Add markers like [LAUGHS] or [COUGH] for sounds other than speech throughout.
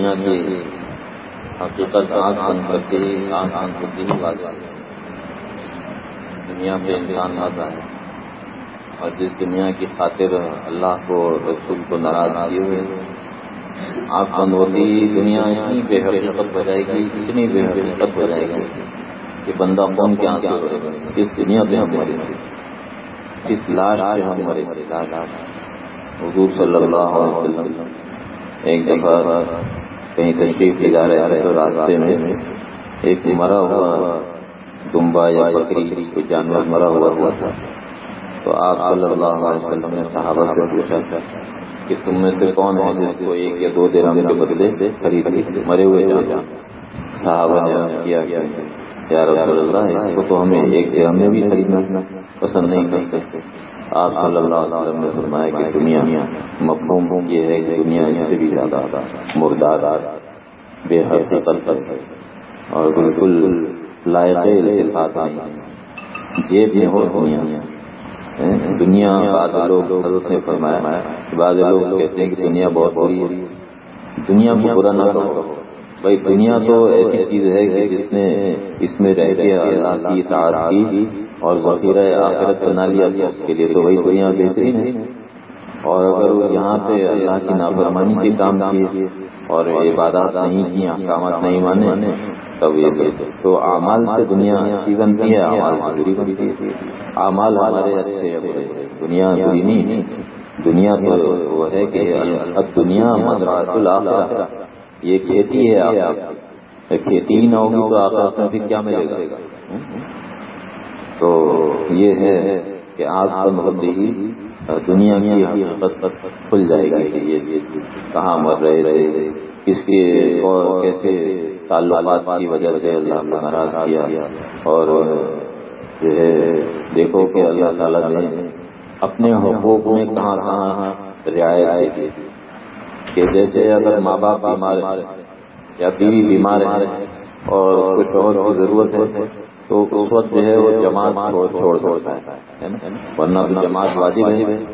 دنیا کی حقیقت آنکھ بند کرتے ہی آنکھ آنکھ ہوتی ہی بات دنیا پہ انسان آتا ہے اور جس دنیا کی خاطر اللہ کو رسول کو ناراض کیے ہوئے آنکھ بند ہوتی ہی دنیا اتنی بے حقیقت ہو جائے گی، اتنی بے حقیقت ہو جائے گی کہ بندہ کون کیا کیا کس دنیا پہ ہم مرے کس لاش پہ ہم مرے مرے حضور صلی اللہ علیہ وسلم ایک دفعہ کہیں تشریف لے جا رہے تھے تو راستے میں ایک مرا ہوا دمبا یا بکری، کوئی جانور مرا ہوا ہوا تھا۔ تو آپ صلی اللہ علیہ وسلم نے صحابہ سے پوچھا تھا کہ تم میں سے کون ہے جس کو ایک یا دو درہم کے بدلے خرید مرے ہوئے جان۔ صحابہ نے کیا یا رسول اللہ، اس کو تو ہمیں ایک درہم میں بھی خریدنا پسند نہیں کرتے۔ آپ صلی اللہ علیہ وسلم نے فرمایا کہ دنیا مفہوم یہ ہے کہ دنیا اس سے بھی زیادہ مردار بے حد حقیقت اور بالکل لائق التفاق نہیں جیب میں ہو دنیا۔ دنیا بعض لوگ حضرت نے فرمایا بعض لوگ کہتے ہیں کہ دنیا بہت بری ہے۔ دنیا کو برا نہ کرو بھائی دنیا تو ایسی چیز ہے کہ جس نے اس میں رہ کے اللہ کی اطاعت کی۔ اور ذخیرہ آخرت بنا لیا، اس کے لیے تو وہی دنیا بہترین ہے۔ اور اگر وہ یہاں پہ اللہ کی نافرمانی کے کام کیے اور عبادات نہیں کی احکامات نہیں مانے، تب یہ تو اعمال سے دنیا اچھی بنتی ہے، اعمال بری بنتی ہے۔ اعمال ہمارے اچھے دنیا بری نہیں دنیا تو وہ ہے کہ اب دنیا مدراس الآخرہ یہ کھیتی ہے آپ کھیتی ہی نہ ہوگی تو آپ میں پھر کیا ملے گا؟ تو یہ ہے کہ آج بند ہوتے ہی دنیا کی حقیقت کھل جائے گی یہ کہاں مر رہے رہے کس کے اور کیسے تعلقات کی وجہ سے اللہ کو ناراض کیا۔ اور جو ہے، دیکھو کہ اللہ تعالیٰ نے اپنے حقوق میں کہاں کہاں رعایت دی کہ جیسے اگر ماں باپ بیمار ہے یا بیوی بیمار ہے اور کچھ اور ضرورت ہے تو اس وقت جو ہے وہ جماعت کو چھوڑ چھوڑتا ہے ورنہ جماعت واجب ہے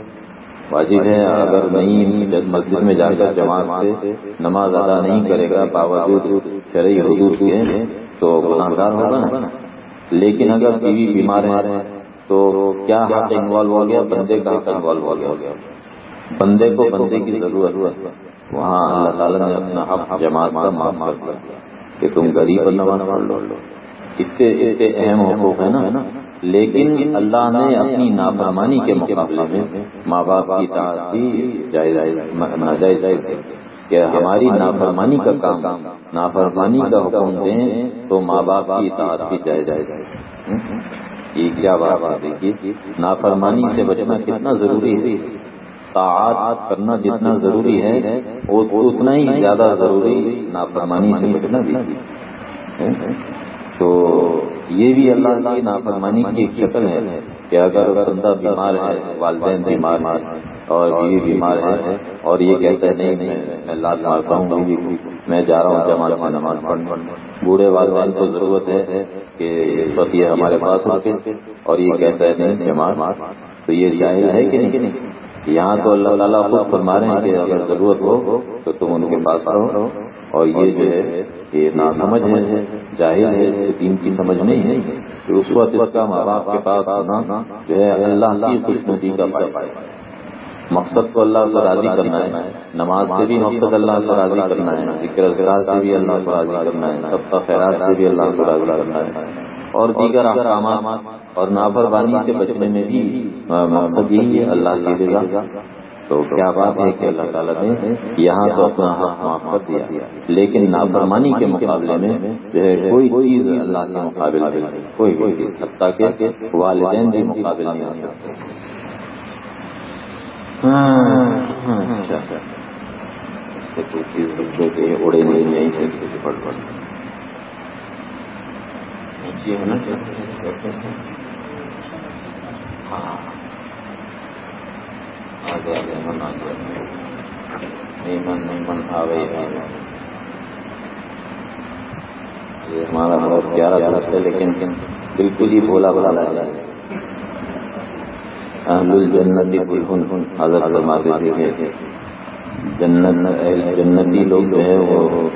واجب ہے اگر نہیں مسجد میں جا کر جماعت سے نماز ادا نہیں کرے گا، باوجود شرعی حدود کے، تو گناہ گار ہوگا نا۔ لیکن اگر بیوی بیمار ہے، تو کیا حق انوالو ہو گیا؟ بندے کا حق انوالو ہو گیا۔ بندے کو بندے کی ضرورت ہے۔ وہاں اللہ تعالیٰ نے اپنا حق جماعت کا معاف کر دیا کہ تم غریب نماز پڑھ لو اتنے اتنے اہم حقوق ہے نا۔ لیکن اللہ نے اپنی نافرمانی کے مقابلے میں ماں باپ کی تعداد جائز کہ ہماری نافرمانی کا کام نافرمانی کا حکم دیں تو ماں باپ کی اطاعت بھی جائز جائے یہ کیا بات ہے؟ دیکھیے، نافرمانی سے بچنا کتنا ضروری ہے؟ طاعت کرنا جتنا ضروری ہے اتنا ہی زیادہ ضروری نافرمانی سے بچنا بھی۔ تو یہ بھی اللہ کی نافرمانی کی ایک شکل ہے کہ اگر بندہ بیمار ہے، والدین بیمار ہے اور بیوی بیمار ہے اور یہ کہتا ہے، نہیں میں لال مارتا ہوں بیوی میں جا رہا ہوں جماعت میں نماز پڑھنے۔ بوڑھے والدین کو ضرورت ہے کہ اس وقت یہ ہمارے پاس رکھے اور یہ کہتا ہے، نہیں، جماعت۔ تو یہ ظاہر ہے کہ نہیں؟ یہاں تو اللہ تعالیٰ خود فرما رہے ہیں کہ اگر ضرورت ہو تو تم ان کے پاس رہو اور یہ جو ہے یہ نا سمجھ ہے ظاہر ہے دین کی سمجھ نہیں ہے کہ اس وقت اس کا ماں باپ کے پاس آنا جو ہے اللہ کی خوش ندی کا پائے مقصد تو اللہ کو راضی کرنا ہے، نماز سے بھی مقصد اللہ کو راضی کرنا ہے، ذکر اذکار سے بھی اللہ کو راضی کرنا ہے، سب کا خیرات سے بھی اللہ کو راضی کرنا ہے۔ اور دیگر احکامات اور نافربانی سے بچنے میں بھی مقصد یہی ہے، اللہ کی رضا۔ تو کیا بات ہے کہ اللہ تعالیٰ نے یہاں تو اپنا حق معاف کر دیا۔ لیکن نافرمانی کے مقابلے میں جو ہے کوئی چیز اللہ کے مقابلے میں کوئی بھی چیز حتیٰ کہ والدین بھی مقابل نہیں آ سکتے۔ اچھا۔ اچھا، بچوں کے اڑے نہیں یہیں سے پڑھ پڑھ یہ ہے نا۔ ہاں۔ آگے آگے من آ گیا نہیں من نہیں من آ گئی یہ ہمارا بہت پیارا درخت ہے لیکن بالکل ہی بولا بولا ہے اہل الجنت بالکل حضرت فرماتے تھے جنت جنتی لوگ جو ہے وہ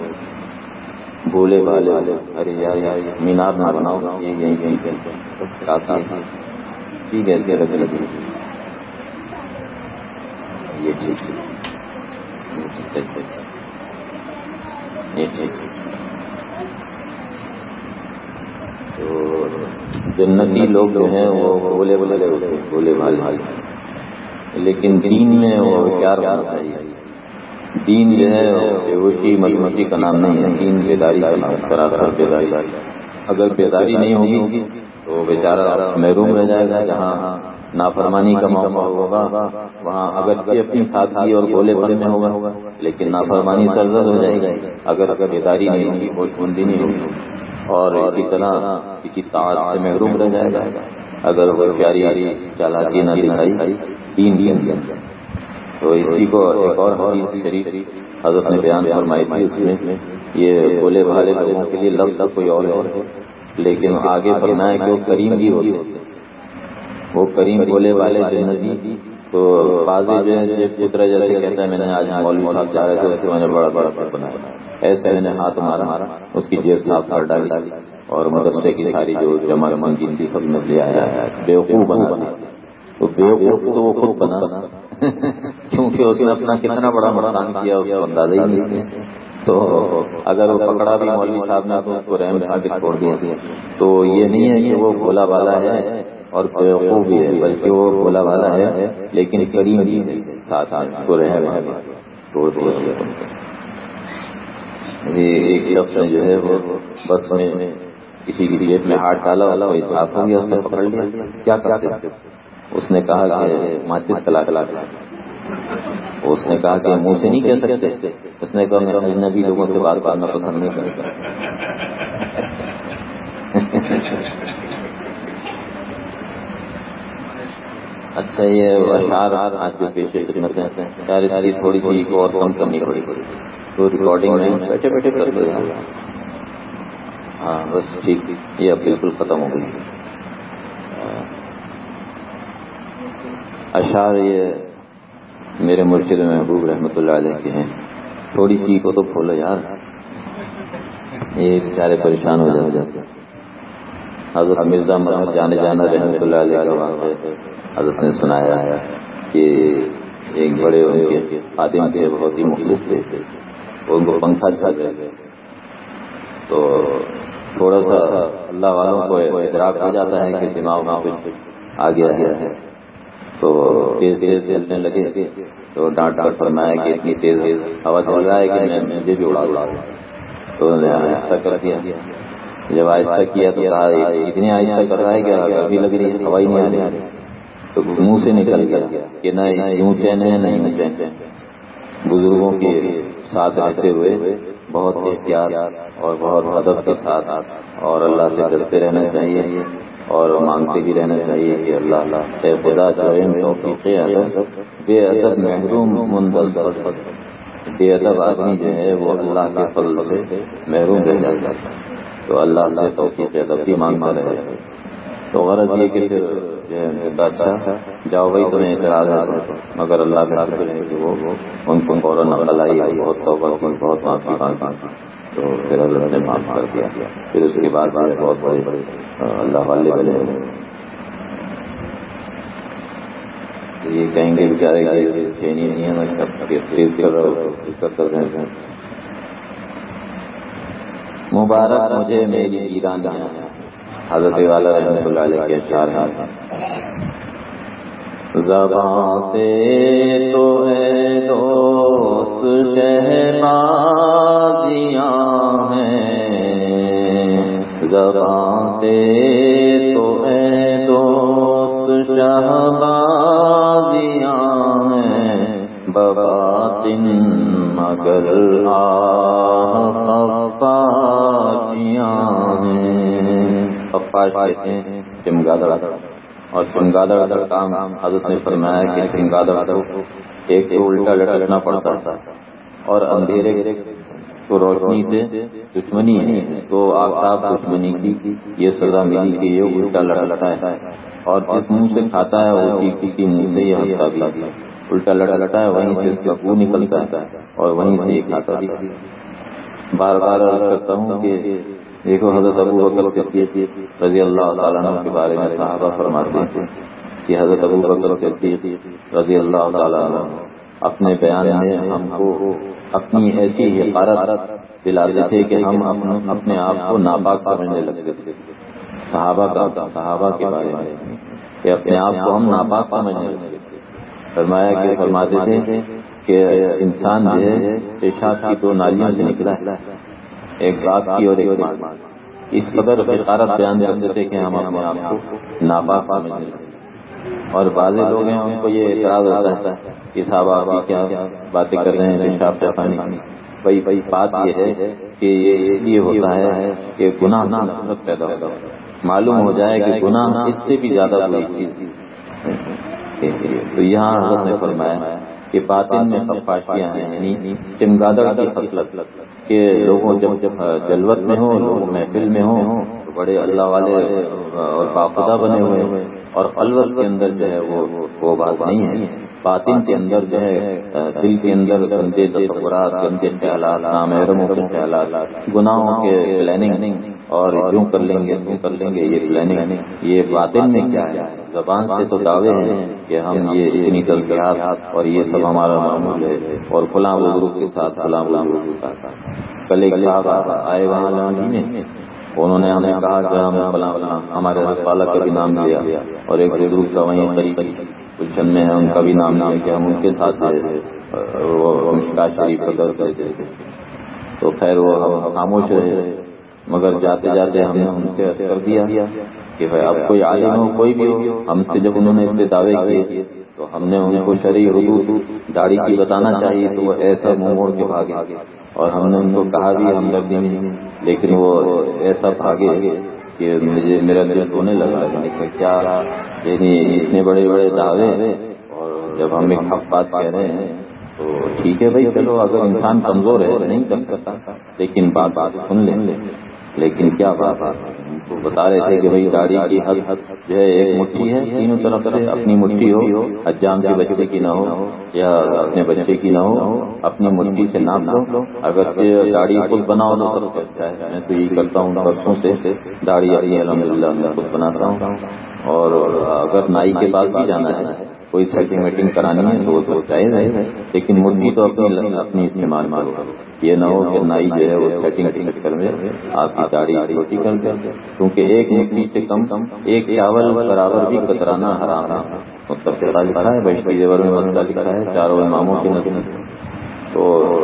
بھولے بھالے ارے یار یار مینار نہ بناؤ یہ یہیں کہیں پہ کافی ٹھیک ہے رکھ لگی یہ ٹھیک یہ ٹھیک تو جنتی لوگ جو ہیں وہ بولے بولے بولے بھالے لیکن دین میں وہ پیار ہونا چاہیے دین جو ہے بےوشی مجمتی کا نام نہیں ہے۔ دین بیداری کا نام سراسر بیداری۔ اگر بیداری نہیں ہوگی تو بیچارہ محروم رہ جائے گا۔ جہاں نافرمانی کا موقع ہوگا۔ وہاں اگر اپنی سادگی اور بولے بڑے میں ہوگا لیکن نافرمانی سرزد ہو جائے گی۔ اگر اگر بیداری نہیں ہوگی بوجھ بندی نہیں ہوگی۔ اور اسی طرح کسی تعداد سے محروم رہ جائے گا۔ اگر وہ پیاری چالاکی نہ دکھائی، تین دین تو اسی کو ایک اور حدیث شریف حضرت نے بیان فرمائی تھی۔ اس میں یہ بولے بھالے لوگوں کے لیے لفظ کوئی اور ہے، لیکن آگے فرمایا کہ وہ کریم بھی ہوتے۔ وہ کریم بولے والے جنتی تو بازی جو ہے پتر جیسے کہتا ہے میں نے آج مولوی صاحب جا رہے تھے میں نے بڑا بڑا بنایا۔ ایسے میں نے ہاتھ مارا اس کی جیب صاف کر ڈالی اور مدرسے کی ساری جو جمع منگی تھی سب نے لے آیا۔ بیوقوف بنا تو بیوقوف تو وہ خود بنا۔ کیونکہ اس نے اپنا کتنا بڑا نقصان کیا اس کو اندازہ ہی نہیں تو اگر وہ پکڑا بھی مولوی صاحب نے تو اس کو رحم کھا کے چھوڑ دیا۔ تو یہ نہیں ہے کہ وہ بھولا والا ہے۔ اور بیوقوف بھی ہے، بلکہ وہ بھولا والا ہے، لیکن کریم بھی ہے ساتھ کو رہ چھوڑ دیا۔ یعنی ایک شخص نے جو ہے وہ بس میں کسی کی جیب میں ہاتھ ڈالا والا وہی صاف ہو گیا، اس نے پکڑ لیا۔ کیا کرتے اس نے کہا کہ ماچس کلا کلا اس نے کہا کہ منہ سے نہیں کہہ سکتے۔ اس نے کہا میرا اجنبی لوگوں سے بات کرنا پسند نہیں کرتا۔ اچھا یہ اشعار آج جو پیش خدمت ہیں۔ ساری ساری تھوڑی سی اور کم کرنی پڑی تو ریکارڈنگ میں بیٹھے بیٹھے کر دے ہاں بس ٹھیک۔ یہ اب بالکل ختم ہو گئی۔ اشعار یہ میرے مرشد محبوب رحمۃ اللہ علیہ کے ہیں۔ تھوڑی سی کو تو کھولو یار۔ یہ بیچارے پریشان ہو جاتے حضرت مرزا محمد جانے جانا رحمۃ اللہ علیہ کا حضرت نے سنایا کہ ایک بڑے ان کے خادم تھے، بہت ہی مخلص تھے، ان کو پنکھا چھا گئے تو تھوڑا سا اللہ والوں کو ادراک ہو جاتا ہے کہ دماغ میں کچھ آ گیا ہے۔ تو تیز تیز چلنے لگے۔ تو ڈانٹ ڈانٹ فرمایا کہ اتنی تیز ہوا چل رہا ہے کہ میں مجھے بھی اڑا اڑا تو ایسا کر دیا۔ جب آہستہ کیا تو اتنی آہستہ کر رہا ہے کہ گرمی لگ رہی ہے ہوا ہی نہیں آ رہی تو منہ سے نکل گیا کہ نہ یوں چین ہے نہیں چین۔ بزرگوں کے ساتھ رہتے ہوئے بہت احتیاط اور بہت ادب کے ساتھ اور اللہ سے ڈرتے رہنا چاہیے اور مانگتے بھی رہنا چاہیے کہ اللہ اللہ اے خدا توفیق بے ادب محروم منزل بے ادب آدمی جو ہے وہ اللہ کے فضل سے محروم رہ جاتا ہے۔ تو اللہ اللہ توفیق ادب بھی مانگتا رہے۔ تو غرض یہ کہ پھر اچھا جاؤ بھائی تمہیں اعتراض ہے۔ مگر اللہ کا شکر ہے کہ وہ ان کو فوراً نقل آئی، بہت توبہ کی، بہت معافی مانگی۔ تو پھر حضرت نے معاف کر دیا۔ پھر اس کے بعد بہت بڑے بڑے اللہ والے بنے۔ یہ کہیں گے بیچارے چینی نہیں ہے مبارک مجھے میری ایران جانا ہے حضرت والا رحمۃ اللہ علیہ کے اشعار ہیں۔ زبان سے تو ہے دوست شہبازیاں ہیں۔ زبان سے تو ہے دوست شہبازیاں ہیں۔ بباطن مگر آہ آفاقیاں ہیں۔ افاش کہتے ہیں چمگادڑ اور چمگادڑ کا کام حضرت نے فرمایا کہ چمگادڑ کو ایک تو الٹا لٹکنا پڑتا تھا اور اندھیرے کو روشنی سے دشمنی ہے۔ تو آفتاب دشمنی کی یہ سزا ملی کہ یہ الٹا لٹکتا ہے۔ اور جس منہ سے کھاتا ہے وہ کسی منہ سے یہ ہفتہ بھی الٹا لٹا لٹا ہے، وہیں سے اس کا گو نکلتا ہے اور وہیں سے یہ کھاتا بھی بار بار کرتا ہوں کہ دیکھو حضرت ابو بکر صدیق رضی اللہ تعالیٰ عنہ کے بارے میں صحابہ فرماتے ہیں کہ حضرت ابو بکر صدیق رضی اللہ تعالیٰ عنہ اپنے بیان میں ہم کو اپنی ایسی حقارت دلاتے تھے کہ ہم اپنے آپ کو ناپاک سمجھنے لگتے تھے۔ صحابہ کا صحابہ کے بارے میں کہ اپنے آپ کو ہم ناپاک سمجھنے لگتے تھے۔ فرمایا کہ فرماتے تھے کہ انسان جو ہے پیشاب کی دو نالیوں سے نکلا ہے۔ ایک بات کی اور ایک اس قدر حقارت بیان کرتے تھے کہ ہم اپنے آپ کو ناپاک سمجھنے لگتے اور بعض لوگ ہیں، ان کو یہ اعتراض ہوتا ہے کہ صاحب، آپ کیا باتیں کر رہے ہیں؟ پیشاب پیخانی بھائی بھائی، بات یہ ہے کہ یہ ہوتا ہے کہ گناہ نفرت پیدا ہوتا ہے۔ معلوم ہو جائے کہ گناہ اس سے بھی زیادہ بری چیز تو یہاں حضرت نے فرمایا کہ باطن میں خفاشیاں ہیں یعنی چمگادڑ کی فصلت کہ لوگوں جب جب جلوت میں ہوں لوگ محفل میں ہوں، تو بڑے اللہ والے اور باخدا بنے ہوئے ہیں اور الور کے اندر جو ہے وہ وہ بات نہیں ہے۔ باطن کے اندر جو ہے دل کے اندر گندے تصورات، گندے خیالات، نامحرموں کے خیالات، گناہوں کے پلاننگ اور یوں کر لیں گے یوں کر لیں گے یہ پلاننگ یہ باطن میں کیا ہے زبان سے تو دعوے ہیں کہ ہم یہ اتنی تلقیات اور یہ سب ہمارا معمول ہے اور فلاں بزرگ کے ساتھ فلاں بزرگ کے ساتھ کل ایک صاحب آئے وہاں لانگی میں انہوں نے ہمیں کہا کہ ہم فلاں ہمارے پالک کا بھی نام لیا اور ایک بزرگ کا وہیں طریقہ گلشن میں ہے ان کا بھی نام لیا کہ ہم ان کے ساتھ وہ شریف کا درد دیتے تھے۔ تو خیر وہ خاموش رہے مگر جاتے جاتے ہم نے ان سے کر دیا کہ بھائی اب کوئی عالم ہو، کوئی بھی ہو، ہم سے جب انہوں نے اس دعوے کیے تو ہم نے ان کو شرعی حدود، داڑھی کی بتانا چاہیے تو وہ ایسا منہ موڑ کے بھاگے۔ اور ہم نے ان کو کہا بھی ہمدردی نہیں، لیکن وہ ایسا بھاگے کہ مجھے میرا دل ہونے لگا۔ یعنی کیا یعنی اتنے بڑے بڑے دعوے اور جب ہم ایک حق بات کہہ رہے ہیں تو ٹھیک ہے بھائی، چلو اگر انسان کمزور ہے نہیں کر سکتا، لیکن بات بات سن لیں۔ لیکن کیا بات تو بتا رہے تھے کہ بھائی گاڑی کی حد جو ہے ایک مٹھی ہے، تینوں طرف سے اپنی مٹھی ہو، حجام کے بچے کی نہ ہو یا اپنے بچے کی نہ ہو، اپنی مٹھی سے ناپ لو۔ اگر گاڑی خود بناؤ تو سب سے اچھا ہے۔ میں تو یہ کرتا ہوں برسوں سے داڑھی آئی الحمد للہ میں خود بناتا ہوں۔ اور اگر نائی کے پاس بھی جانا ہے کوئی سیٹنگ ویٹنگ کرانی ہے تو وہ تو چاہیے ہے، لیکن مرغی تو اپنی اپنی استعمال مارو یہ نہ ہو کہ نائی جو ہے وہ سیٹنگ کے چکر میں آپ کی داڑھی روٹی کر دیں کیونکہ ایک مٹی سے کم کم ایک چاول برابر بھی کترانا حرام ہے۔ مطلب لکھا ہے بشتی زیور میں مسئلہ لکھا ہے، چاروں اماموں کے نظر تو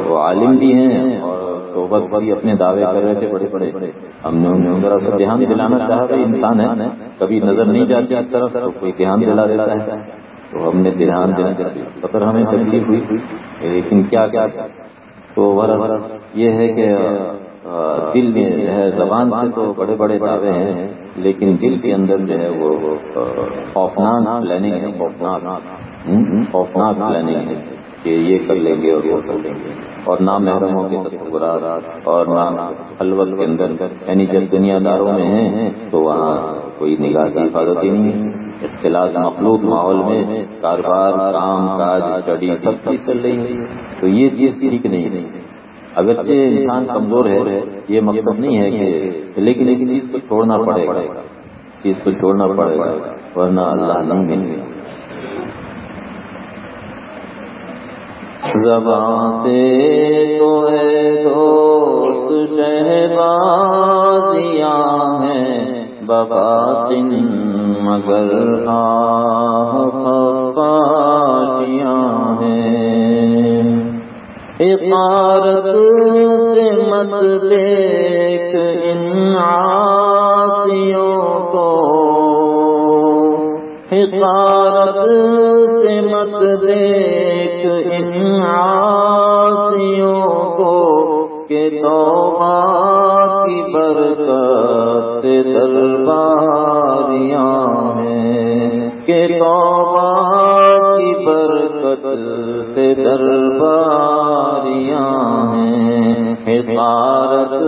وہ عالم بھی ہیں اور صحبت بھی اپنے دعوے کر رہے تھے بڑے بڑے۔ ہم نے انہیں ذرا سا دھیان دلانا چاہا بھائی انسان ہے، کبھی نظر نہیں جاتی اس طرف، تو کوئی دھیان دلا دیتا ہے۔ تو ہم نے دھیان دینا پتھر ہمیں تکلیف ہوئی۔ لیکن کیا کیا؟ تو یہ ہے کہ دل میں جو ہے، زبان سے تو بڑے بڑے دعوے ہیں، لیکن دل کے اندر جو ہے وہ خوفناک پلاننگ ہے، خوفناک خوفناک پلاننگ ہے کہ یہ کر لیں گے اور وہ کر لیں گے۔ اور نہ محرموں کے تصورات اور نہ خلوت کے اندر یعنی جب دنیا داروں میں ہیں، تو وہاں کوئی نگاہ کی حفاظت ہی نہیں ہے۔ اختلاط مخلوق ماحول میں کاروبار، کام، کاج، اسٹڈی، سب چیز چل رہی ہے تو یہ چیز ٹھیک نہیں ہے۔ اگرچہ انسان کمزور ہے، یہ مقصد نہیں ہے کہ لیکن اس چیز کو چھوڑنا پڑے گا۔ چیز کو چھوڑنا پڑے گا۔ ورنہ اللہ نہیں مل گیا زبان سے تو ہے دوست، شہبازیاں ہیں بباطن مگر آہ آفاشیاں ہیں۔ عمارت سے مت دیکھ ان عاصیوں کو حقارت سے مت دیکھ ان عاصیوں کو کہ توبہ کی برکت درباریاں کہ توبہ کی برکت سے درباریاں ہیں۔ حقارت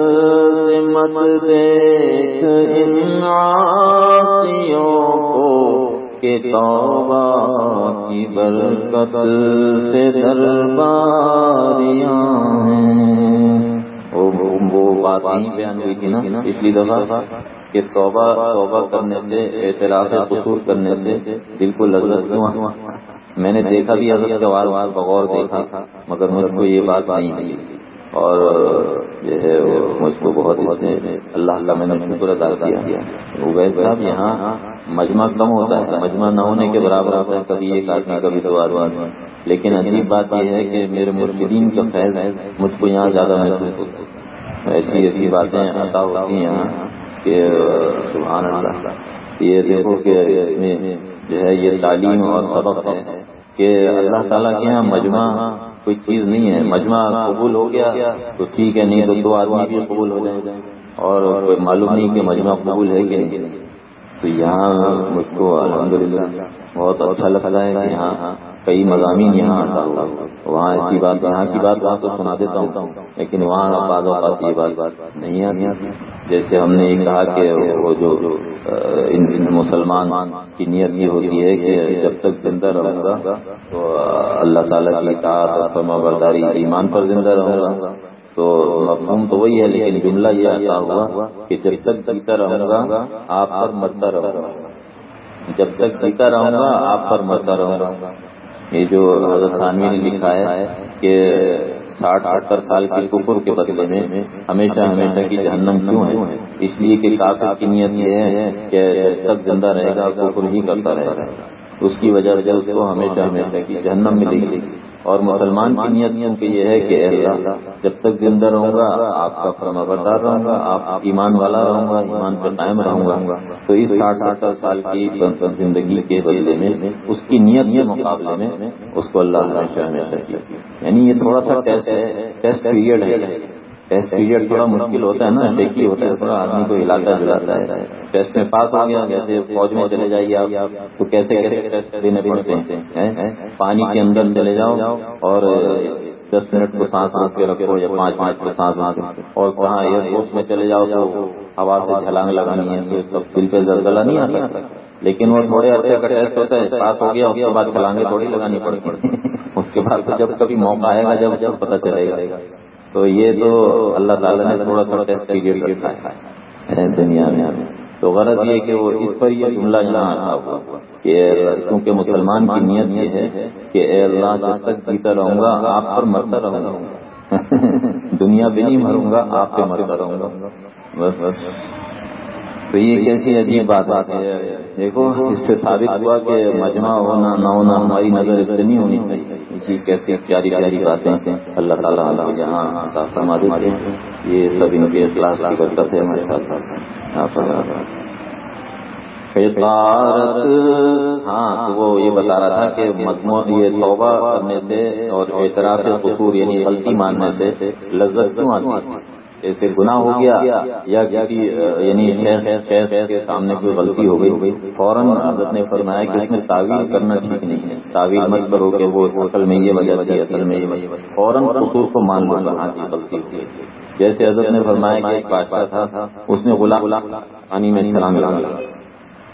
سے مت دیکھ ان عاصیوں کو کہ توبہ کی برکت سے درباریاں ہیں۔ وہ بات وہیں بیان ہوئی تھی نا پچھلی دفعہ۔ کہ توبہ توبہ کرنے سے، اعتراف قصور کرنے سے دل کو لذت کیوں میں نے دیکھا بھی حضرت کا واز بغور دیکھا، مگر مجھ کو یہ بات نہیں ملی۔ اور جو ہے مجھ کو بہت اللہ کا میں نے شکر ادا کیا۔ عبید صاحب یہاں مجمع کم ہوتا ہے، مجمع نہ ہونے کے برابر ہوتا ہے، کبھی ایک آدمی، کبھی دو آدمی۔ لیکن عجیب بات یہ ہے کہ میرے مرشدین کا فیض مجھ کو یہاں زیادہ محسوس ہوتا ہے۔ ایسی ایسی باتیں عطا ہوتی ہیں یہاں۔ کہ سبحان اللہ، یہ دیکھو کہ جو ہے یہ تعلیم اور سبق ہے کہ اللہ تعالیٰ کے یہاں مجمع کوئی چیز نہیں ہے۔ مجمع قبول ہو گیا تو ٹھیک ہے، نہیں تو دو آدمی بھی قبول ہو جائے اور کوئی معلوم نہیں کہ مجمع قبول ہے کہ نہیں۔ تو یہاں مجھ کو الحمدللہ بہت اچھا لگتا ہے کہ یہاں کئی مضامین یہاں آتا ہوا وہاں ایسی بات، یہاں کی بات، وہاں تو سنا دیتا ہوں۔ لیکن وہاں بعض اوقات یہ بات بات نہیں آتی۔ جیسے ہم نے یہ کہا کہ وہ جو مسلمان کی نیت یہ ہوتی ہے کہ جب تک زندہ رہوں گا تو اللہ تعالیٰ کی اطاعت اور فرما برداری ایمان پر زندہ رہوں گا۔ تو مفہوم تو وہی ہے، لیکن جملہ یہ ایسا ہوا کہ جب تک جیتا رہوں گا، آپ پر مرتا رہوں گا۔ جب تک جیتا رہوں گا، آپ پر مرتا رہوں گا۔ یہ جو حضرت خانوی نے لکھا ہے کہ ساٹھ ستر سال کے کفر کے بدلے میں ہمیشہ ہمیشہ کی جہنم کیوں ہے؟ اس لیے کہ کافر کی نیت یہ ہے کہ جب تک زندہ رہے گا، کفر ہی کرتا رہے گا۔ اس کی وجہ سے اس کو ہمیشہ ہمیشہ کی جہنم ملے گی۔ اور مسلمان کی نیت نیت یہ ہے کہ اللہ، جب تک زندہ رہوں گا، آپ کا فرما بردار رہوں گا، آپ ایمان والا رہوں گا، ایمان پر قائم رہوں گا۔ تو اس ساٹھ ستر سال کی زندگی کے بدلے میں، اس کی نیت کے مقابلے میں، اس کو اللہ ہمیشہ یعنی یہ تھوڑا سا ٹیسٹ ہے ٹیسٹ پیریڈ ہے۔ ٹیسٹ پیریڈ تھوڑا مشکل ہوتا ہے نا ٹیکی ہوتا ہے تھوڑا آدمی کو علاقہ جلاتا ہے ٹیسٹ میں پاس ہو گیا جیسے فوج میں چلے جائیے آپ تو کیسے کیسے ٹیسٹ دینے پڑتے ہیں پانی کے اندر چلے جاؤ اور دس منٹ کو سانس روک کے رکھو یا پانچ پانچ کو سانس روک اور کہاں ایئر فورس میں چلے جاؤ تو ہوا سے چھلانگ لگانی ہے سب دل پہ زلزلہ نہیں آتا لیکن وہ تھوڑے عرصے کا ٹیسٹ ہوتا ہے پاس ہو گیا اس کے بعد چھلانگیں تھوڑی لگانی پڑتی اس کے بعد جب کبھی موقع آئے گا جب جب پتہ چلے گا تو یہ تو اللہ تعالیٰ نے تھوڑا تھوڑا ٹیسٹ پیریڈ رکھا ہے۔ دنیا میں۔ تو غرض یہ کہ وہ اس پر یہ جملہ یہاں آتا ہوا کہ کیونکہ مسلمان کی نیت یہ ہے کہ اے اللہ، جب تک جیتا رہوں گا، آپ پر مرتا رہوں گا۔ [LAUGHS] دنیا بھی نہیں مروں گا، آپ پہ مرتا رہوں گا۔ بس بس۔ تو یہ کیسی عجیب بات ہے۔ دیکھو، اس سے ثابت ہوا کہ مجمع ہونا، نہ ہونا ہماری نظر اتنی ہونی چاہیے۔ اسی کیسی پیاری پیاری باتیں اللہ تعالیٰ کو جہاں فرما دیتے ہیں۔ یہ سب ان کے اخلاص کی برکت ہے، ہمارے ساتھ ہاں وہ یہ بتا رہا تھا کہ مجموع یہ توبہ کرنے سے اور اعتراف قصور یعنی غلطی ماننے سے لذت کیوں آتی ہے؟ جیسے گناہ ہو گیا یا کسی یعنی کے سامنے کوئی غلطی ہو گئی۔ فوراً حضرت نے فرمایا کہ اس میں تعویل کرنا ٹھیک نہیں ہے۔ تعویل مت کرو کہ وہ اصل میں یہ وجہ تھی، اصل میں یہ فوراً قصور کو مان لو کہاں کی غلطی ہو گئی۔ جیسے حضرت نے فرمایا کہ ایک بادشاہ تھا، اس نے غلام غلام پانی میں چھلانگ لگا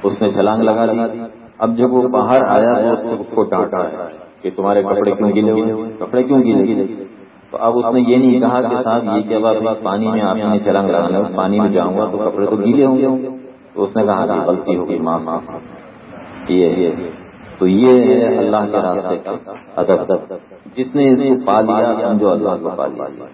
اس نے چھلانگ لگا دی اب جب وہ باہر آیا تو اس کو ڈانٹا ہے کہ تمہارے کپڑے کیوں گیلے ہوئے؟ کپڑے کیوں گیلے گیلے تو اب اس نے یہ نہیں کہا کہ صاحب، یہ کیا بات پانی میں، آپ نے چھلانگ لگانا پانی میں جاؤں گا تو کپڑے تو گیلے ہوں گے۔ تو اس نے کہا کہ غلطی ہوگی ماں ماں یہ تو یہ ہے اللہ کے راستے کا ادب۔ جس نے اس کو پا لیا سمجھو اللہ کو پا لیا۔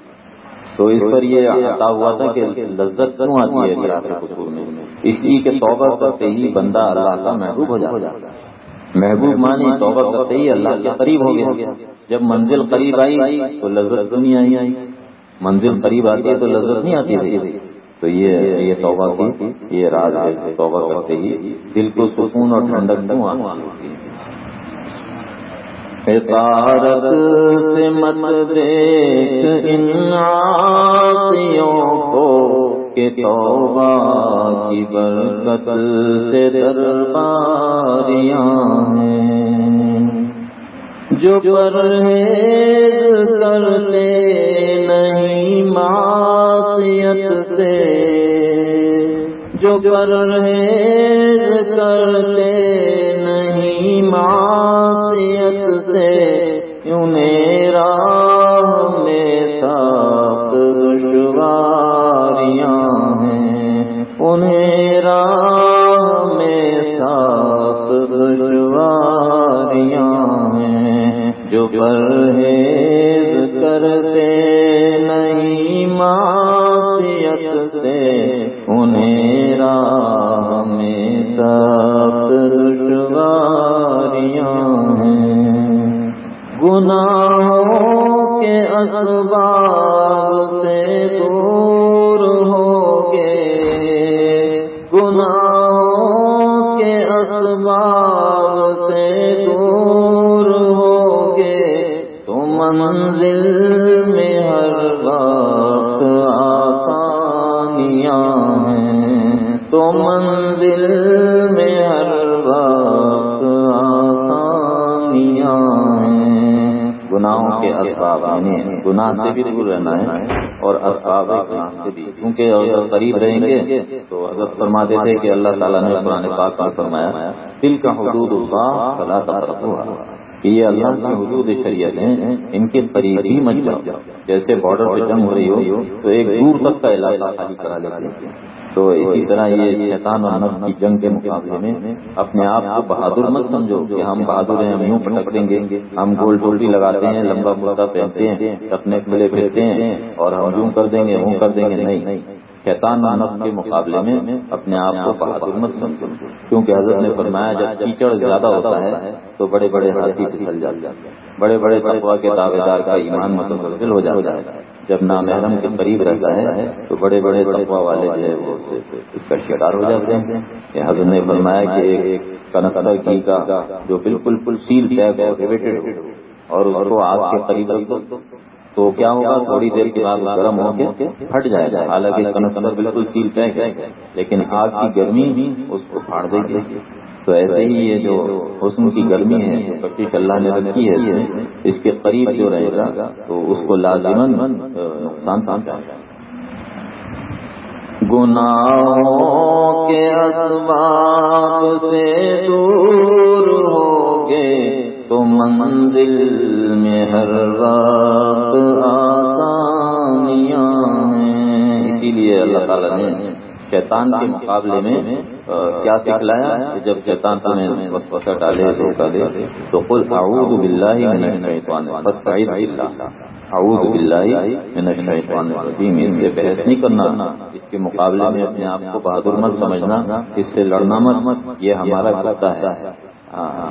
تو اس پر یہ عطا ہوا تھا کہ لذت کیوں آتی ہے راستے قصور میں؟ اس لیے کہ توبہ کرتے ہی بندہ اللہ کا محبوب ہو جاتا ہے۔ محبوب مانی توبہ کرتے ہی اللہ کے قریب ہو گیا۔ جب منزل قریب آئی تو لذت نہیں آئی آئی۔ منزل قریب آتی ہے تو لذت نہیں آتی تھی تو یہ یہ توبہ کی، یہ راز ہے توبہ کرتے ہی دل کو سکون اور ٹھنڈک کیوں آتی حقارت سے مت دیکھ ان عاصیوں کو کہ توبہ کی برکت سے درباریاں ہیں۔ جو پرہیز کرتے نہیں معصیت سے، جو پرہیز کرتے نہیں سے انہیں راہ میں سات دشواریاں ہیں؟ انہیں راہ میں سات دشواریاں ہیں جو پرہیز کرتے نہیں، معصیت سے انہیں راہ میں سات گناہوں کے اسباب سے دور ہو گے گناہوں کے اسباب سے دور ہو گے تو منزل میں ہر وقت آسانیاں ہیں۔ تو منزل کے اسباب یعنی گناہ سے بھی دور رہنا ہے اور اسباب سے بھی۔ کیونکہ اگر قریب رہیں گے تو اگر فرماتے تھے کہ اللہ تعالیٰ نے قرآن پاک میں فرمایا دل کا حدود اللہ صلاح کا کہ یہ اللہ کی حدود شریعت ہیں، ان کے قریب ہی مت جاؤ۔ جیسے بارڈر پہ جنگ ہو رہی ہو، تو ایک دور تک کا علاقہ خالی کرا لیتے ہیں۔ تو اسی طرح یہ شیطان اور نفس کی جنگ کے مقابلے میں اپنے آپ کو بہادر مت سمجھو کہ ہم بہادر ہیں، ہم یوں پٹک دیں گے، ہم گول ٹوٹی لگاتے ہیں، لمبا مردا پہنتے ہیں، اپنے کھلے پھرتے ہیں اور ہم یوں کر دیں گے یوں کر دیں گے، نہیں۔ شیطان نفس کے مقابلے میں اپنے آپ کو بہادر مت سمجھو۔ کیونکہ حضرت نے فرمایا، جب کیچڑ زیادہ ہوتا ہے تو بڑے بڑے ہاتھی پھسل جاتے ہیں۔ بڑے بڑے تقوا کے دعوے دار کا ایمان متمزل ہو جاتا ہے۔ جب نامحرم کے قریب رہتا ہے، تو بڑے بڑے تقوا والے جو ہے وہ اس کا شکار ہو جاتے ہیں۔ یہ حضرت نے فرمایا کہ ایک کنسر گھی کا جو بالکل فل سیل پیک اور اس کو آگ کے قریب رکھ دو۔ تو کیا ہوگا؟ تھوڑی دیر کے بعد گرم ہو کے پھٹ جائے گا۔ حالانکہ کنسر بالکل سیل پیک ہے، لیکن آگ کی گرمی اس کو پھاڑ دے گی۔ تو ایسے ہی یہ جو حسن کی گرمی ہے بخش اللہ نے رکھی ہے، اس کے قریب جو رہے گا، تو اس کو لازمن نقصان پہنچائے گا گناہوں کے اسباب سے دور ہو گے تو منزل میں ہر وقت آسانیاں ہیں۔ اسی لیے اللہ تعالیٰ نے شیطان کے مقابلے میں کیا سکھلایا جب شیطان تمہیں وسوسہ ڈالے دھوکہ دے تو قل اعوذ باللہ من الشیطان فاستعذ باللہ۔ اعوذ باللہ من الشیطان الرجیم۔ اس سے بحث نہیں کرنا۔ اس کے مقابلے میں اپنے آپ کو بہادر مت سمجھنا۔ اس سے لڑنا مت۔ یہ ہمارا کتا ہے۔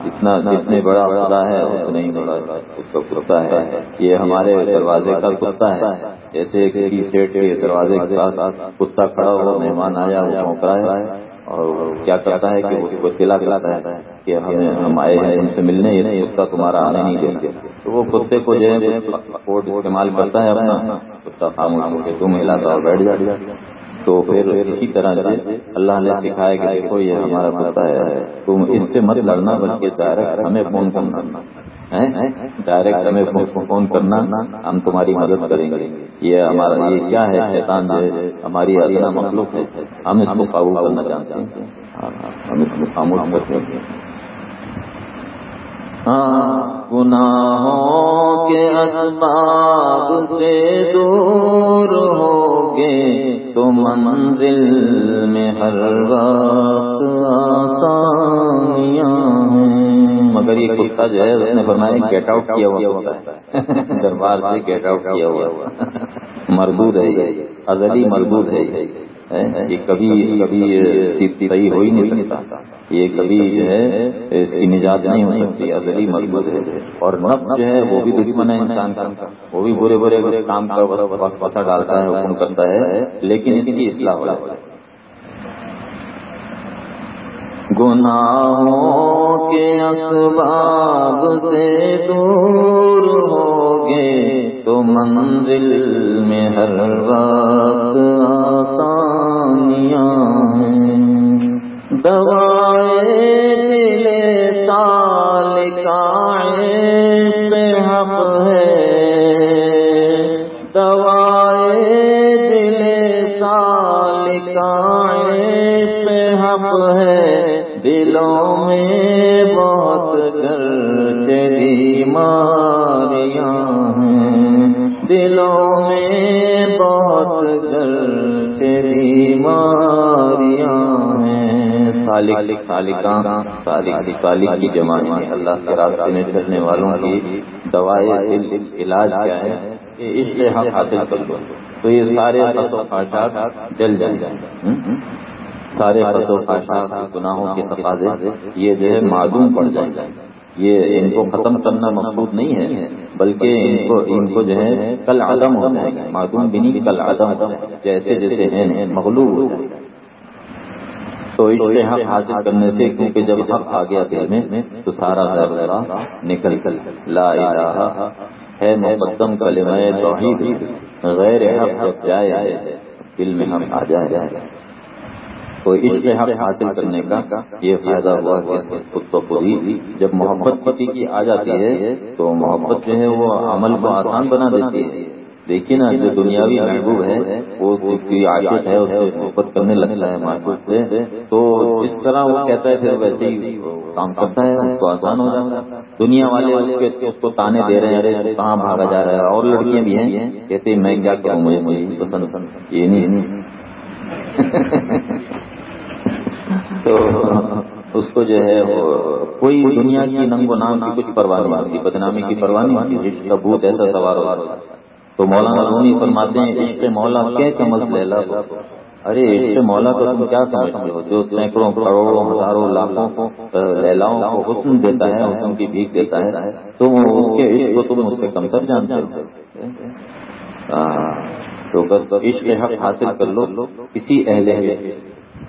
جتنا جتنے بڑا خدا ہے اتنا ہی بڑا اس کا کتا ہے۔ یہ ہمارے دروازے کا کتا ہے۔ جیسے کسی سیٹ کے دروازے کے پاس کتا کھڑا ہو، مہمان آیا، وہ چونک ہے۔ اور کیا کرتا ہے کہ اس کو تلا کلاتا ہے کہ ہمیں ہم آئے ہیں ان سے ملنے، یہ کتا تمہارا آنے نہیں دیں گے تو وہ کتے کو جو ہے کوٹ استعمال کرتا ہے اپنا کتا خاموش ہو کے تم ہلاتا اور بیٹھ جاتا تو پھر اسی طرح سے اللہ نے سکھایا کہ دیکھو، یہ ہمارا کتا ہے۔ تم اس سے مت لڑنا، بلکہ ڈائریکٹ ہمیں فون کرنا۔ ڈائریکٹ ہمیں فون کرنا ہم تمہاری مدد کریں گے۔ یہ ہمارا یہ کیا ہے؟ شیطان جو ہے ہماری ادنا مخلوق ہے۔ ہم اس کو قابو کرنا چاہتے ہیں۔ ہم اس کو خاموش کرتے ہیں۔ گناہوں کے اسباب سے دور ہو گے تو منزل میں ہر وقت آسانیاں ہیں۔ مگر یہ کتا جو ہے، اس نے فرمایا گیٹ آؤٹ کیا ہوا ہوتا ہے۔ دربار سے گیٹ آؤٹ کیا ہوا۔ مردود ہے ازلی مردود ہے یہ۔ کبھی کبھی صحیح ہو ہی نہیں سکتا۔ یہ کبھی جو ہے، اس کی نجات نہیں ہو سکتی۔ ازلی مضبوط ہے۔ اور نفس جو ہے، وہ بھی دشمن ہے انسان کا۔ وہ بھی برے برے برے کام کا پسا ڈالتا ہے، حکم کرتا ہے، لیکن اس کی اصلاح ہو جاتا ہے۔ گناہوں کے اسباب سے دور ہو گے تو منزل میں ہر وقت آسانیاں ہیں۔ دوائے دل سال کا حق دلوں میں بہت گرد بیماریاں ہیں۔ دلوں میں بہت گرتے بیماریاں ہیں۔ سالک سالکاں سالک سالک کی جمع میں اللہ کے راستے میں چلنے والوں کی دوائیں علاج کیا ہے؟ اس سے ہم حاصل کر لو۔ تو یہ سارے خاشات جل جل جائیں۔ سارے و خاشات گناہوں کے تقاضے، یہ جو ہے معدوم پڑ جائیں۔ گے یہ ان کو ختم کرنا مقصود نہیں ہے، بلکہ ان کو ان کو جو ہے کل عدم ہو جائے گا معدوم بھی نہیں، کل عدم جیسے جیسے ہیں، مغلوب ہو جائے تو اس حق حاصل کرنے سے، کیونکہ جب حق آ گیا دل میں، تو سارا ذرا نکل لا الہ ہے مقدم کلمہ توحید۔ غیر حق جب جائے، دل میں ہم آ جائے تو اس سے حق حاصل کرنے کا یہ فائدہ ہوا کہ خود تو پوری جب محبت کسی کی آ جاتی ہے تو محبت جو ہے وہ عمل کو آسان بنا دیتی ہے۔ دیکھیے نا جو دنیاوی محبوب ہے وہ عاشق ہے اسے محبت کرنے لگتا ہے محبوب سے تو اس طرح وہ کہتا ہے پھر ویسے ہی کام کرتا ہے اس کو آسان ہو جاتا ہے۔ دنیا والے اس کو تانے دے رہے ہیں ارے کہاں بھاگا جا رہا ہے۔ اور لڑکیاں بھی ہیں کہتے میں کیا کروں مجھے مجھے پسند۔ یہ نہیں۔ تو اس کو جو ہے کوئی دنیا کی ننگ و نام کی کچھ پرواہ نہیں ہوتی، بدنامی کی پرواہ نہیں ہوتی جس کا بھوت ایسا سوار ہو تو مولانا رومی فرماتے ہیں، عشق مولا کیا کمل لیلا ارے، عشق مولا کو تم کیا سمجھتے ہو؟ جو سینکڑوں، کروڑوں، ہزاروں، لاکھوں لیلاؤں کو حسن دیتا ہے، حسن کی بھیک دیتا ہے، تو اس کے عشق کو تم اس سے کم تر جانتے ہو۔ تو بس عشق حق حاصل کر لو، کسی اہل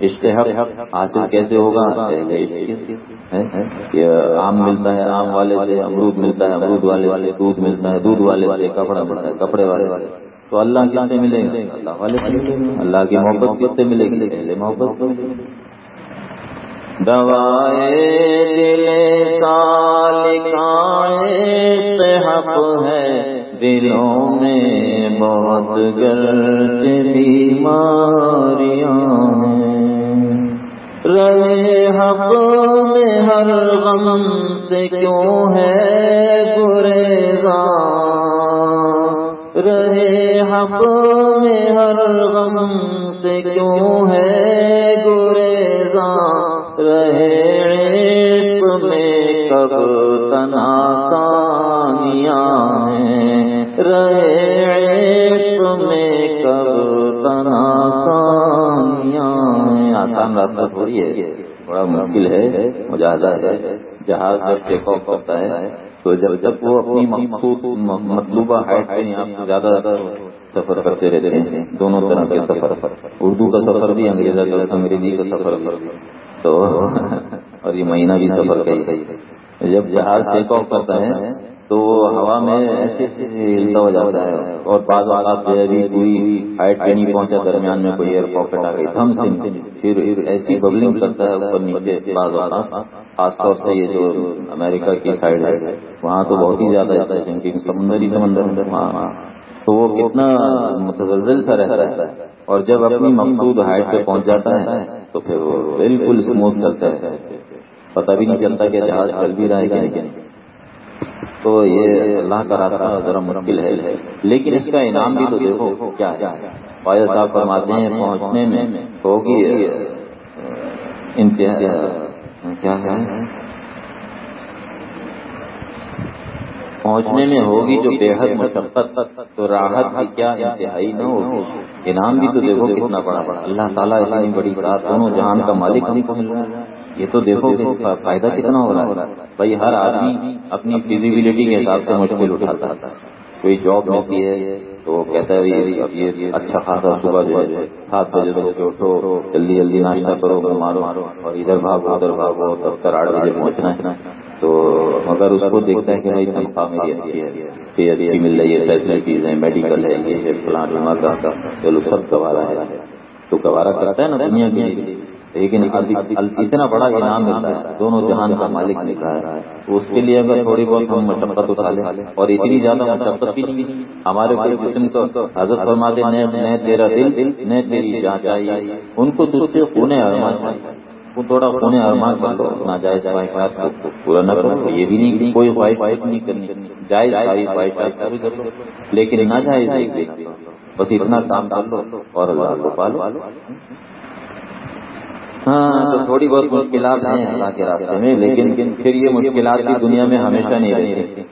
عشق حق حاصل کیسے ہوگا؟ آم ملتا ہے، آم والے سے امرود ملتا ہے، امرود والے والے دودھ ملتا ہے، دودھ والے والے کپڑا ملتا ہے، کپڑے والے والے تو اللہ کیا سے ملے گا؟ اللہ والے سے۔ اللہ کی محبت کس سے ملے گی؟ پہلے محبت۔ دوائے دل حق ہے، دلوں میں بہت گرد بیماریاں۔ رہے حق میں ہر غم سے کیوں ہے گریزا رہے حق میں ہر غم سے کیوں ہے گریزا رہے عشق میں کب تنا ہیں؟ رہے عشق میں کب تنا آسان راستہ تھوڑی ہے، بڑا مشکل ہے، مجاہدہ ہے، جہاز جب ٹیک آف کرتا ہے، تو جب جب وہ اپنی مطلوبہ ہائٹ پہ یہاں زیادہ سفر کرتے رہتے ہیں، دونوں طرح کے سفر۔ اردو کا سفر بھی انگریزا کا، انگریزی کا سفر۔ تو اور یہ مہینہ بھی سفر کا ہی جب جہاز ٹیک آف کرتا ہے تو ہوا میں ایسے ہلتا ہو جاتا ہے۔ اور بعض اوقات جو ابھی کوئی ہائٹ پہ نہیں پہنچا، درمیان میں کوئی ایئر پاکٹ آ گئی۔ تھم سے پھر ایسی ببلنگ کرتا ہے اوپر نیچے بعض اوقات۔ خاص طور سے یہ جو امریکہ کی سائڈ ہے، وہاں تو بہت ہی زیادہ ایسا ہے کیونکہ سمندر ہی سمندر وہاں تو وہ کتنا متزلزل سا رہتا ہے۔ اور جب اپنی مقصود ہائٹ پہ پہنچ جاتا ہے، تو پھر وہ بالکل اسموتھ چلتا ہے۔ پتہ بھی نہیں چلتا کہ جہاز چل بھی رہا ہے کہ نہیں۔ تو یہ اللہ کا راستہ ذرا مشکل ہے۔ لیکن اس کا انعام بھی تو دیکھو کیا ہے۔ فائد صاحب فرماتے ہیں پہنچنے میں ہوگی انتہا۔ کیا ہے؟ پہنچنے میں ہوگی جو بے حد مشقت، تو راحت بھی کیا انتہائی نہ ہوگی۔ انعام بھی تو دیکھو کتنا بڑا بڑا۔ اللہ تعالیٰ اتنی بڑی بات دونوں جہان کا مالک ہم کو مل رہا ہے۔ یہ تو دیکھو کہ فائدہ کتنا ہو رہا ہے۔ بھائی، ہر آدمی اپنی فیزیبلٹی کے حساب سے مشکل اٹھاتا ہے۔ کوئی جاب ملتی ہے تو وہ کہتا ہے اب یہ اچھا خاصا صبح جو ہے، سات بجے بجے کے اٹھو، جلدی جلدی ناشتہ کرو مارو اور ادھر بھاگو ادھر بھاگو دفتر آٹھ بجے پہنچنا ہے۔ تو مگر اس کو دیکھتا ہے کہ بھائی، تنخواہ میری اچھی ہے۔ پھر اچھی مل رہی ہے فیسلٹیز ہیں میڈیکل ہے، یہ ہے، فلاں کا چلو، سب گوارا ہے۔ تو گوارا کرتا ہے نا دنیا کے لیے۔ لیکن یعنی اتنا بڑا انعام ملتا ہے، دونوں جہان کا مالک مل ہے۔ اس کے لیے اگر تھوڑی بہت ہم مشقت اٹھا لیں، اور اتنی زیادہ مشقت بھی نہیں، ہمارے کوئی قسم کو حضرت فرما دے نئے تیرا دل نئے تیری جان چاہیے۔ ان کو تجھ سے خون ارمان چاہیے وہ تھوڑا ہونے ارمان کر لو، ناجائز خواہشات کو پورا نہ کرو، یہ بھی نہیں کوئی خواہش نہیں کرنی۔ جائز ساری خواہشات پوری کر لو، لیکن نہ جائز بس اتنا کام کر لو اور اللہ کو پالو۔ ہاں تو تھوڑی بہت مشکلات ہیں اللہ کے راستے میں لیکن پھر یہ مشکلات کی دنیا میں ہمیشہ نہیں رہتی۔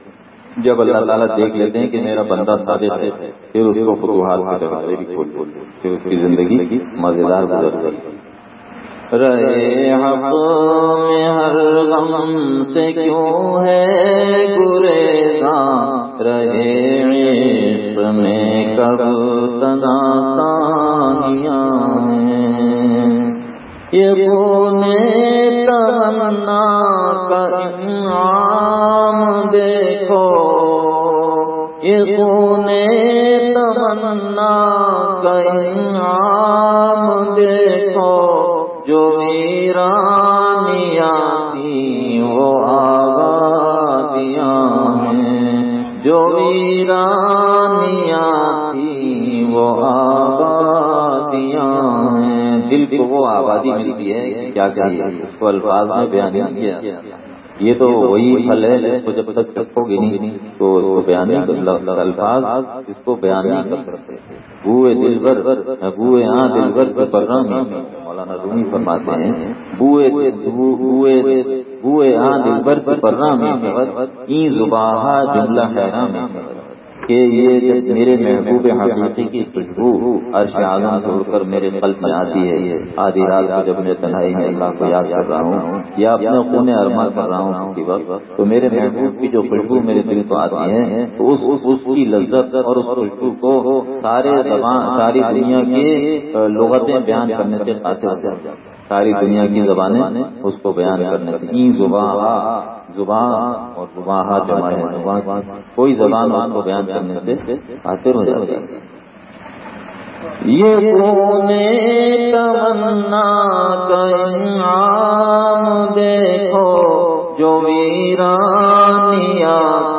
جب اللہ تعالیٰ دیکھ لیتے ہیں کہ میرا بندہ صادق ہے پھر اس کو فتوحات کے دروازے بھی کھول کھول پھر اس کی زندگی مزیدار گزر گئی رہے میں ہر غم سے کیوں ہے گریزا رہے عشق میں کب تنا سانیاں یہ بونے تمنا کا انعام دیکھو۔ یہ بونے تمنا کا انعام دیکھو۔ جو میرا دل کو وہ آبادی ملتی ہے کیا کہیے، اس کو الفاظ میں بیان نہیں کیا۔ یہ تو وہی پھل ہے جس کو جب تک تک ہوگی نہیں، تو اس کو بیان نہیں الفاظ اس کو بیان نہیں کر سکتے۔ بوئے دل بر بوئے ہاں دل بر کے پرنام مولانا رومی فرماتے ہیں، بوئے بوئے بوئے ہاں دل بر کے پرنام ای زباہ جملہ حیرام کہ یہ جب میرے محبوب حقیقی کی خوشبو عرش اعظم سے اڑ کر میرے قلب میں آتی ہے، آدھی رات کو جب میں تنہائی میں اللہ کو یاد کر رہا ہوں یا اپنے خون ارما کر رہا ہوں کسی وقت، تو میرے محبوب کی جو خوشبو میرے دل کو آتی ہے، تو اس کی لذت اور اس خوشبو کو سارے زبان، ساری دنیا کی لغتیں بیان کرنے سے قاطع ہوتے ہیں ساری دنیا کی زبانیں اس کو بیان کرنے سے زبان زبان اور جمع ہے زبان کوئی زبان آپ کو بیان کرنے سے حاصل ہو جاتا ہے۔ یہ تمنا انعام دیکھو جو ویرانیاں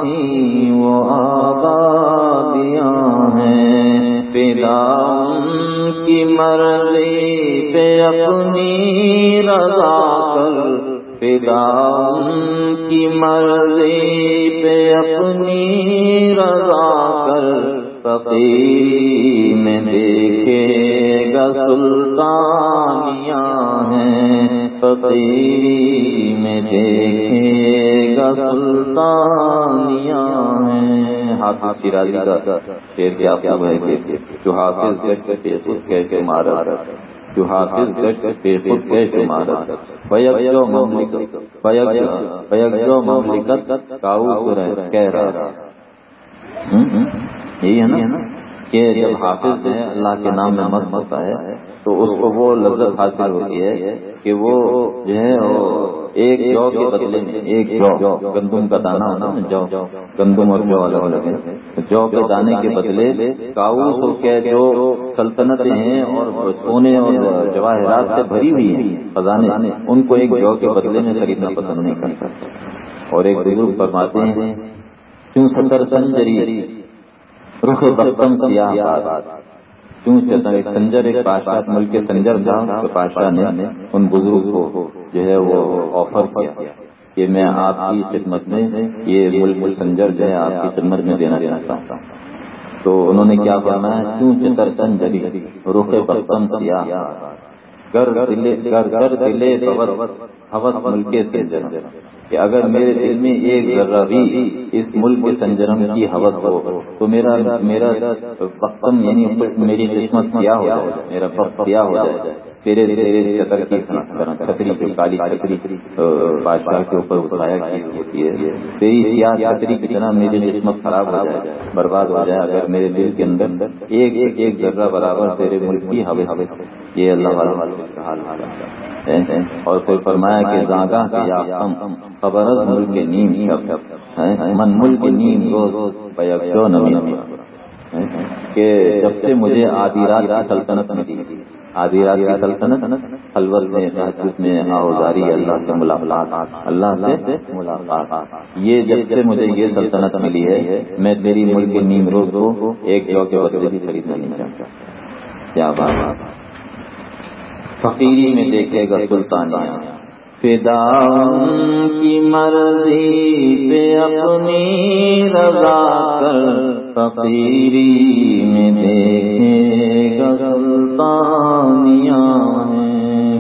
تھی وہ آبادیاں ہیں۔ پیدا کی مرضی پہ اپنی رضا کر پیدا کی مرضی پہ اپنی رضا کر۔ فقیر میں دیکھے گا سلطانیاں ہیں۔ فقیر میں دیکھے گا سلطانیاں ہیں۔ حافظ شیرازی کا شیر کیا ہے جو حافظ گشت پہ خود کہہ کے مارا جو حافظ گشت پہ خود کہہ کے مارا بیگو مملکت بیگو مملکت کاؤ کہہ رہا یہی ہے نا؟ کہ جب حافظ ہے اللہ کے نام میں مت ہوتا ہے، تو اس کو وہ لذت حاصل ہوتی ہے کہ وہ جو ہے ایک جو کے بدلے میں، ایک جو، گندم کا دانا ہونا جو، گندم اور جو الگ الگ ہے جو کے دانے کے بدلے کاؤ کے جو سلطنتیں ہیں اور سونے اور جواہرات سے بھری ہوئی ہیں، خزانے، ان کو ایک جو کے بدلے میں خریدنا پسند نہیں کرتا۔ اور ایک بزرگ فرماتے ہیں، کیوں ستر سنجری؟ رخ بختم سیاح کیوں ایک سنجر، ایک بادشاہ ملک کے سنجر تھا بادشاہ نے ان بزرگ کو جو ہے وہ آفر کیا۔ کہ میں آپ کی خدمت میں یہ ملک سنجر جو ہے آپ کی خدمت میں دینا چاہتا ہوں۔ تو انہوں نے کیا کرنا ہے کیوں چتر سنجری، رخ بختم سیاح گر دلے گر دلے حوث ملک سنجر کہ اگر میرے دل میں ایک ذرہ بھی اس ملک کے سنجرم کی حوث ہو تو میرا میرا وقتم یعنی میری قسمت کیا ہو جائے؟ میرا وقت کیا ہو جائے؟ تیرے تیرے چتر کی چھتری جو کالی چھتری بادشاہ کے اوپر اٹھایا کی ہوتی ہے تیری سیاہ چھتری کی طرح میری قسمت خراب ہو جائے؟ برباد ہو جائے اگر میرے دل کے اندر ایک ایک ایک ذرہ برابر تیرے ملک کی ہوے یہ اللہ والوں کا حال حال اور پھر فرمایا کہ زاگا کے یا ہم، خبر ملک نیم من ملک نیم روز پیو نمی کہ جب سے مجھے آدھی رات کی سلطنت ملی، آدھی رات کی سلطنت خلوت میں، تحجد میں آوزاری اللہ سے ملاقات، اللہ سے ملاقات۔ یہ جب سے مجھے یہ سلطنت ملی ہے، میں تیری ملک نیم روز کو ایک جو کے بدلے بھی خریدنا نہیں چاہتا کیا بات فقیری میں دیکھے گا سلطانیہ فدا کی مرضی پہ اپنی رضا کر فقیری میں دیکھے گا سلطانیہ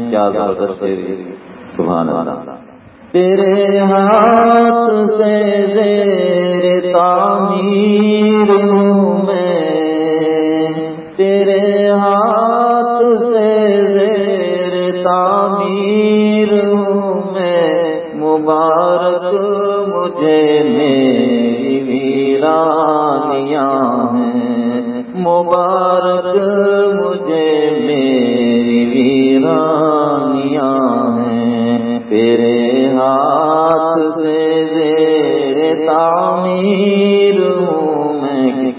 کیا زبردست سبحان اللہ۔ تیرے ہاتھ سے زیر تعمیر ہوں میں۔ تیرے ہاتھ سے تعمیر ہوں میں، مبارک مجھے میری ویرانیاں ہیں۔ مبارک مجھے میری ویرانیاں ہیں۔ تیرے ہاتھ سے زیر تعمیر ہوں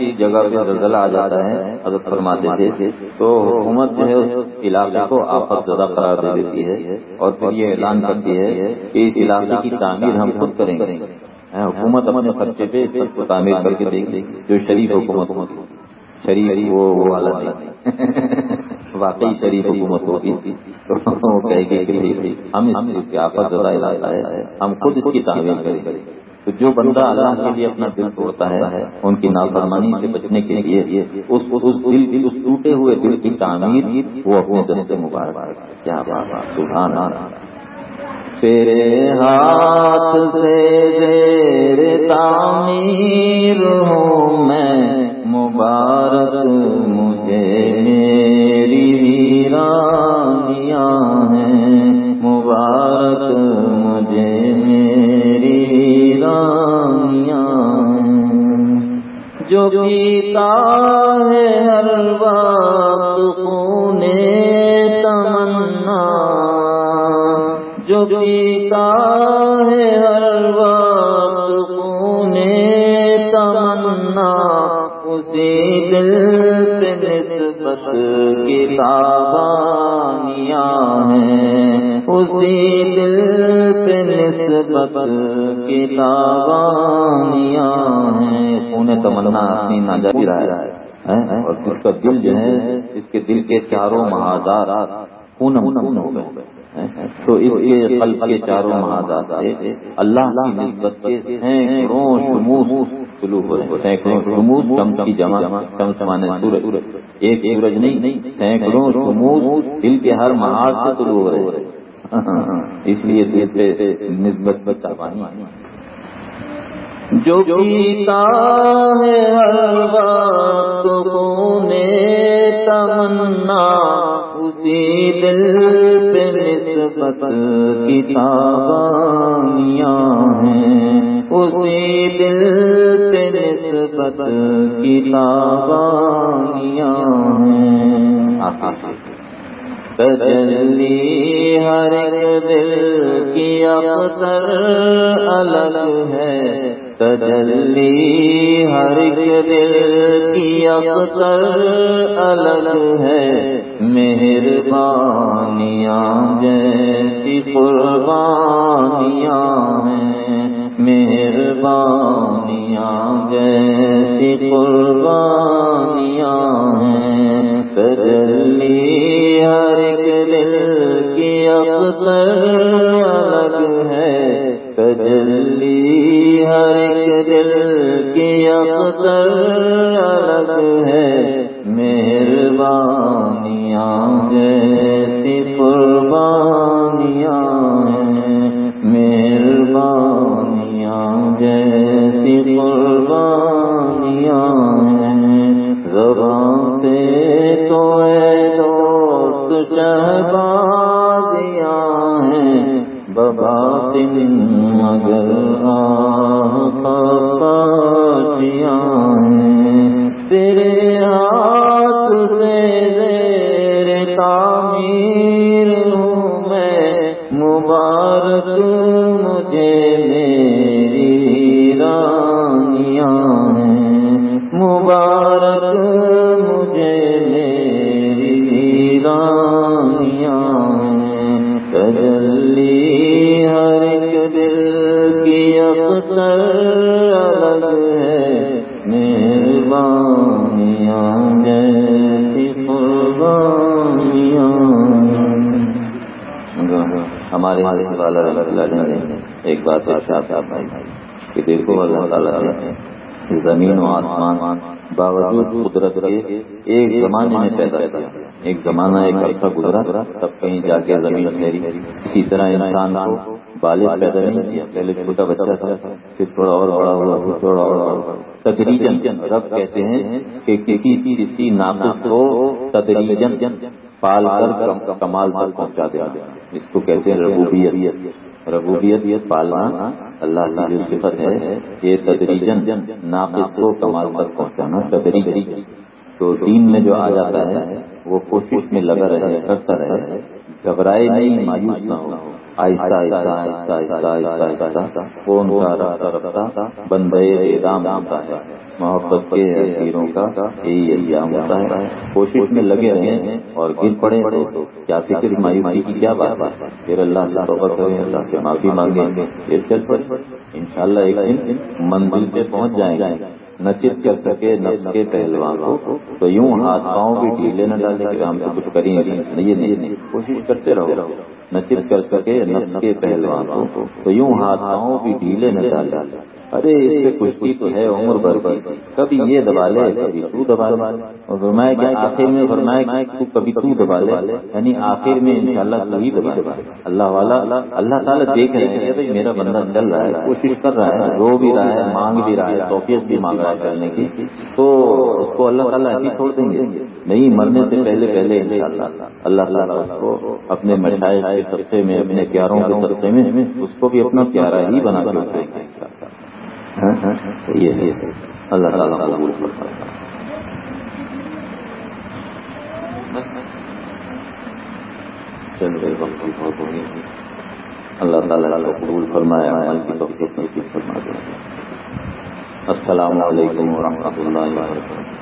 کسی جگہ پہ زلزلہ آ جاتا ہے، حضرت فرماتے تھے، تو حکومت جو ہے اس علاقے کو آفت زدہ قرار دے دیتی ہے اور پھر یہ اعلان کرتی ہے کہ اس علاقے کی تعمیر ہم خود کریں گے۔ ہاں، حکومت اپنے خرچے پہ سب کو تعمیر کر کے دے گی، جو شریف حکومت ہوتی۔ شریف وہ والا واقعی شریف حکومت ہوتی۔ تو وہ کہے گی کہ ہم اس کی آفت زدہ علاقہ ہے، ہم خود اس کی تعمیر کریں گے۔ تو جو بندہ اللہ کے لیے اپنا دل توڑتا ہے، ان کی نافرمانی سے بچنے کے لیے اس دل اس ٹوٹے ہوئے دل کی تعمیر وہ اپنے دستے مبارک کیا سبحان تیرے ہاتھ سے دیر تعمیر ہوں میں، مبارک مجھے میری ویرانیاں ہیں۔ مبارک ویرانیاں جو پیتا ہے ہر وقت خونے تمنا۔ جو پیتا ہے ہر وقت خونے تمنا۔ اسی دل پہ نسبت کتابانیاں ہیں۔ اسی دل نسبت کتابانیاں ہیں۔ خون تمنا اپنی ناجاری رہا ہے۔ اور اس کا دل جو ہے اس کے دل کے چاروں محاذات خون خون ہو گئے تو اس کے قلب کے چاروں محاذات سے اللہ کی نسبت کے سینکڑوں شموس شروع ہو رہے ہیں۔ سینکڑوں شموس چمس کی جمع چمس مانے سورج۔ ایک سورج نہیں، سینکڑوں شموس دل کے ہر محاذ سے شروع ہو رہے ہیں۔ اس لیے دل پہ نسبت بتانی جو پیتا ہے ہر وقت خونے تمنا، اسی دل پہ نسبت کتابانیاں ہیں۔ اسی دل پہ نسبت کتابانیاں ہیں۔ تجلی ہر دل کی اختر الگ ہے۔ تجلی ہر دل کی اختر الگ ہے۔ مہربانیاں جیسی قربانیاں ہیں۔ مہربانیاں جیسی قربانیاں ہیں۔ تجلی ہر ایک دل کی اختر الگ ہے۔ تجلی ہر ایک دل کی اختر الگ ہے۔ مہربانیاں جیسی قربانیاں ہیں۔ مہربانیاں جیسی قربانیاں ہیں۔ زبان تو اے دوست شہبازیاں ہیں ببا دن مگر آپاشیاں ہیں۔ تیرے ہاتھ سے زیر تعمیر ہوں میں، مبارک مجھے تجلی ہر ایک دل کی اختر الگ ہے۔ مہربانیاں جیسی قربانیاں۔ ہمارے والا رحمۃ اللہ نے ایک بات ارشاد فرمائی کہ دیکھو اللہ تعالیٰ نے زمین و آسمان باوجود قدرت کے ایک زمانے میں پیدا کیا۔ ایک زمانہ، ایک عرصہ گزرا، تب کہیں جا کے زمین ٹھہری۔ اسی طرح انسان کو بالغ پیدا نہیں کیا، پہلے چھوٹا بچہ تھا، پھر تھوڑا اور بڑا ہوا، پھر تھوڑا اور بڑا ہوا۔ تدریجن رب کہتے ہیں کہ کسی کسی ناقص کو تدریجن پال کر کمال تک پہنچا دیا اس کو کہتے ہیں ربوبیت۔ ربوبیت، پالنا اللہ کی جو صفت ہے، یہ تدریجن ناقص کو، کمال تک پہنچانا تدریج تو دین میں جو آ جاتا ہے وہ کوشش میں لگا رہے، کرتا رہے۔ گھبرائے نہیں، مایوس نہ ہو۔ آہستہ آہستہ آہستہ آہستہ آہستہ آہستہ۔ کون کا رفتہ رفتہ؟ بندے اعدام ہوتا ہے۔ محبت کے ہیروں کا یہی ایام ہوتا ہے۔ کوشش میں لگے رہے اور گر پڑے تو کیا فکر، مایوسی کی کیا بات ہے؟ پھر اللہ سے توبہ کریں، اللہ سے معافی مانگیں۔ گے پھر چل پڑے۔ ان شاء اللہ ایک دن منزل پہ پہنچ جائیں گے۔ نچت کر سکے نفس کے پہلوان کو تو یوں ہاتھ پاؤں بھی ڈھیلے نہ ڈالے کہ ہم تو کچھ کریں گے۔ نہیں نہیں کوشش کرتے رہو۔ نچت کر سکے نفس کے پہلوان کو تو یوں ہاتھ پاؤں بھی ڈھیلے نہ ڈالے ارے، اس سے کچھ تو ہے عمر بھر کی۔ کبھی یہ دبا لے، کبھی تو دبا لے۔ اور فرمایا کہ آخر میں، فرمایا کہ کبھی تو دبا لے۔ یعنی آخر میں ان شاء اللہ تبھی دبا اللہ والا، اللہ تعالیٰ دیکھ رہے ہیں میرا بندہ چل رہا ہے، کوشش کر رہا ہے، رو بھی رہا ہے، مانگ بھی رہا ہے، توفیق بھی مانگ رہا ہے کرنے کی۔ تو اس کو اللہ تعالیٰ ایسی چھوڑ دیں گے۔ نہیں، مرنے سے پہلے پہلے ان شاء اللہ اللہ تعالیٰ اس کو اپنے مٹھائی کے سبسے میں، اپنے پیاروں کے سبسے میں، اس کو بھی اپنا پیارا ہی بنا کر رکھیں۔ گے اللہ تعالیٰ قبول فرماتا اللہ تعالیٰ قبول فرمایا السلام علیکم و رحمۃ اللہ وبرکاتہ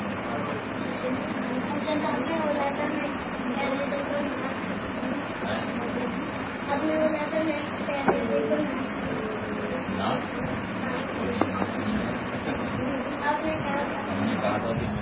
Yeah. کہا تھا کہ